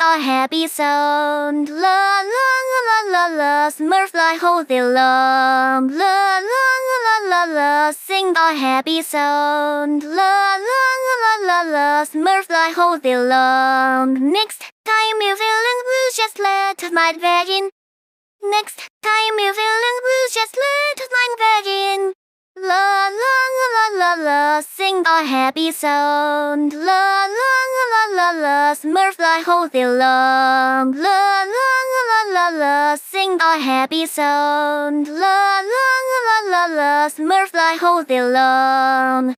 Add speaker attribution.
Speaker 1: a happy sound. La la la la la la, Smurf fly hold the alarm. La la la la la sing a happy sound. La la la la la la, Smurf fly hold the alarm. Next time you feeling blue, just let my bed in. Next time you feeling blue, just let my bed in. La la la la la sing a happy sound. La Smurf fly hold the alarm. La la la la la la, sing a happy sound. La la la la la la, Smurf fly hold the alarm.